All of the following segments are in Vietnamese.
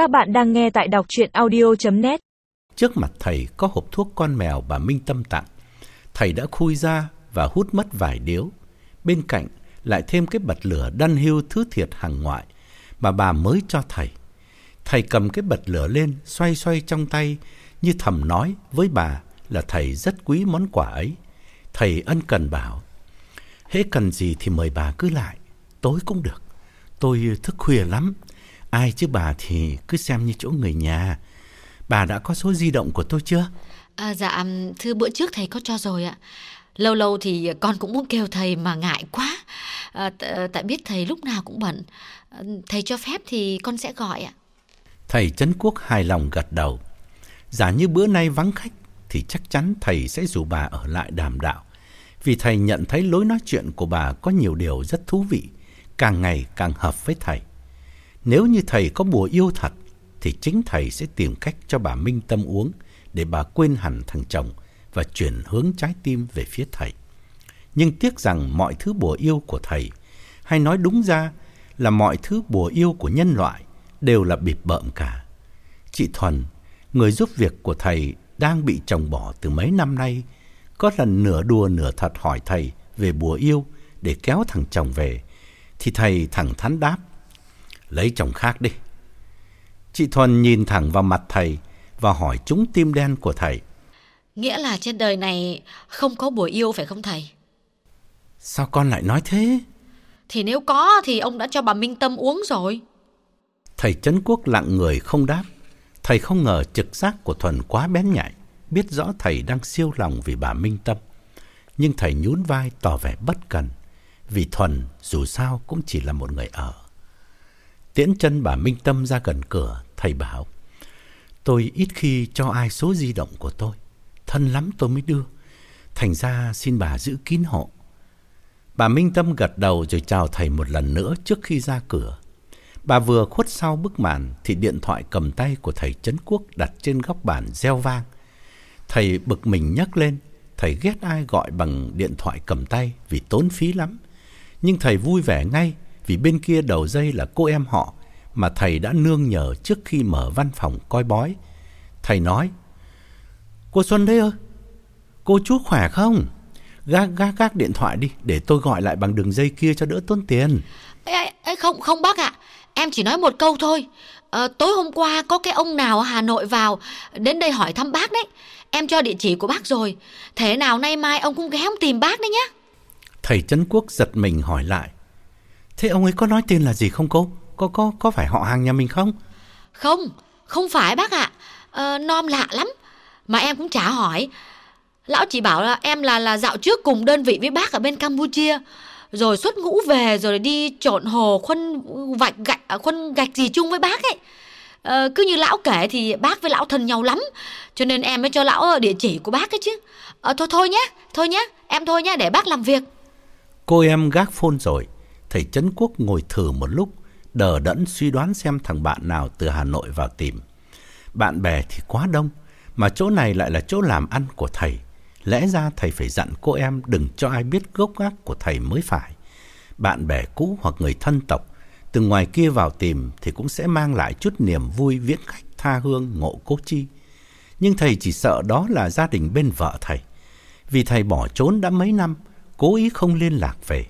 Các bạn đang nghe tại đọc chuyện audio.net Trước mặt thầy có hộp thuốc con mèo bà Minh Tâm tặng. Thầy đã khui ra và hút mất vài điếu. Bên cạnh lại thêm cái bật lửa đan hưu thứ thiệt hàng ngoại mà bà mới cho thầy. Thầy cầm cái bật lửa lên xoay xoay trong tay như thầm nói với bà là thầy rất quý món quà ấy. Thầy ân cần bảo, hễ cần gì thì mời bà cứ lại, tối cũng được. Tôi thức khuya lắm, ai chứ bà thì cứ xem như chỗ người nhà. Bà đã có số di động của tôi chưa? À, dạ, thưa bữa trước thầy có cho rồi ạ. Lâu lâu thì con cũng muốn kêu thầy mà ngại quá. À, tại biết thầy lúc nào cũng bận. À, thầy cho phép thì con sẽ gọi ạ. Thầy Trấn Quốc hài lòng gật đầu. Giả như bữa nay vắng khách thì chắc chắn thầy sẽ rủ bà ở lại đàm đạo. Vì thầy nhận thấy lối nói chuyện của bà có nhiều điều rất thú vị, càng ngày càng hợp với thầy. Nếu như thầy có bùa yêu thật, thì chính thầy sẽ tìm cách cho bà Minh Tâm uống để bà quên hẳn thằng chồng và chuyển hướng trái tim về phía thầy. Nhưng tiếc rằng mọi thứ bùa yêu của thầy, hay nói đúng ra là mọi thứ bùa yêu của nhân loại, đều là bịp bợm cả. Chị Thuần, người giúp việc của thầy đang bị chồng bỏ từ mấy năm nay, có lần nửa đùa nửa thật hỏi thầy về bùa yêu để kéo thằng chồng về, thì thầy thẳng thắn đáp, lấy chồng khác đi. Chị Thuần nhìn thẳng vào mặt thầy và hỏi trúng tim đen của thầy. Nghĩa là trên đời này không có bùa yêu phải không thầy? Sao con lại nói thế? Thì nếu có thì ông đã cho bà Minh Tâm uống rồi. Thầy Trấn Quốc lặng người không đáp. Thầy không ngờ trực giác của Thuần quá bén nhạy, biết rõ thầy đang siêu lòng vì bà Minh Tâm. Nhưng thầy nhún vai tỏ vẻ bất cần, vì Thuần dù sao cũng chỉ là một người ở. Tiễn chân bà Minh Tâm ra gần cửa, thầy bảo, tôi ít khi cho ai số di động của tôi, thân lắm tôi mới đưa, thành ra xin bà giữ kín hộ. Bà Minh Tâm gật đầu rồi chào thầy một lần nữa trước khi ra cửa. Bà vừa khuất sau bức màn thì điện thoại cầm tay của thầy Trấn Quốc đặt trên góc bàn reo vang. Thầy bực mình nhấc lên, thầy ghét ai gọi bằng điện thoại cầm tay vì tốn phí lắm. Nhưng thầy vui vẻ ngay vì bên kia đầu dây là cô em họ mà thầy đã nương nhờ trước khi mở văn phòng coi bói. Thầy nói, Cô Xuân đấy ơi, cô chú khỏe không? Gác, gác, gác điện thoại đi để tôi gọi lại bằng đường dây kia cho đỡ tốn tiền. Ê, ê, không, không bác ạ. Em chỉ nói một câu thôi. À, tối hôm qua có cái ông nào ở Hà Nội vào đến đây hỏi thăm bác đấy. Em cho địa chỉ của bác rồi. Thế nào nay mai ông cũng ghé ông tìm bác đấy nhé. Thầy Trấn Quốc giật mình hỏi lại. Thế ông ấy có nói tên là gì không cô? Có có có phải họ hàng nhà mình không? Không, không phải bác ạ. À, nom lạ lắm. Mà em cũng chả hỏi. Lão chỉ bảo là em là là dạo trước cùng đơn vị với bác ở bên Campuchia rồi xuất ngũ về rồi đi trộn hồ khuân vạch gạch à, khuân gạch gì chung với bác ấy ờ, cứ như lão kể thì bác với lão thân nhau lắm cho nên em mới cho lão địa chỉ của bác ấy chứ ờ, thôi thôi nhé thôi nhé em thôi nhé để bác làm việc cô em gác phone rồi thầy trấn quốc ngồi thử một lúc đờ đẫn suy đoán xem thằng bạn nào từ hà nội vào tìm bạn bè thì quá đông mà chỗ này lại là chỗ làm ăn của thầy Lẽ ra thầy phải dặn cô em đừng cho ai biết gốc gác của thầy mới phải. Bạn bè cũ hoặc người thân tộc từ ngoài kia vào tìm thì cũng sẽ mang lại chút niềm vui viễn khách tha hương ngộ cố chi. Nhưng thầy chỉ sợ đó là gia đình bên vợ thầy. Vì thầy bỏ trốn đã mấy năm, cố ý không liên lạc về.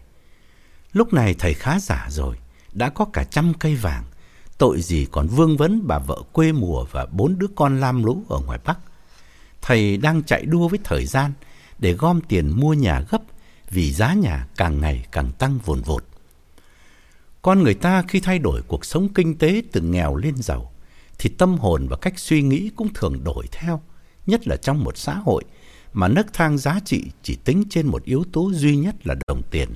Lúc này thầy khá giả rồi, đã có cả trăm cây vàng. Tội gì còn vương vấn bà vợ quê mùa và bốn đứa con lam lũ ở ngoài Bắc thầy đang chạy đua với thời gian để gom tiền mua nhà gấp vì giá nhà càng ngày càng tăng vồn vột. Con người ta khi thay đổi cuộc sống kinh tế từ nghèo lên giàu thì tâm hồn và cách suy nghĩ cũng thường đổi theo, nhất là trong một xã hội mà nấc thang giá trị chỉ tính trên một yếu tố duy nhất là đồng tiền.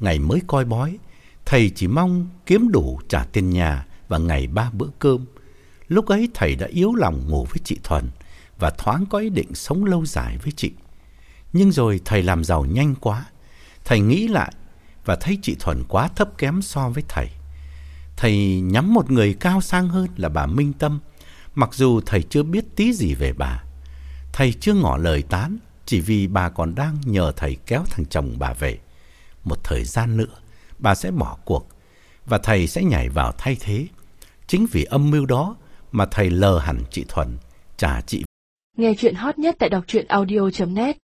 Ngày mới coi bói, thầy chỉ mong kiếm đủ trả tiền nhà và ngày ba bữa cơm. Lúc ấy thầy đã yếu lòng ngủ với chị Thuần, và thoáng có ý định sống lâu dài với chị. Nhưng rồi thầy làm giàu nhanh quá. Thầy nghĩ lại và thấy chị Thuần quá thấp kém so với thầy. Thầy nhắm một người cao sang hơn là bà Minh Tâm, mặc dù thầy chưa biết tí gì về bà. Thầy chưa ngỏ lời tán, chỉ vì bà còn đang nhờ thầy kéo thằng chồng bà về. Một thời gian nữa, bà sẽ bỏ cuộc và thầy sẽ nhảy vào thay thế. Chính vì âm mưu đó mà thầy lờ hẳn chị Thuần, trả chị Nghe chuyện hot nhất tại đọc truyện audio.net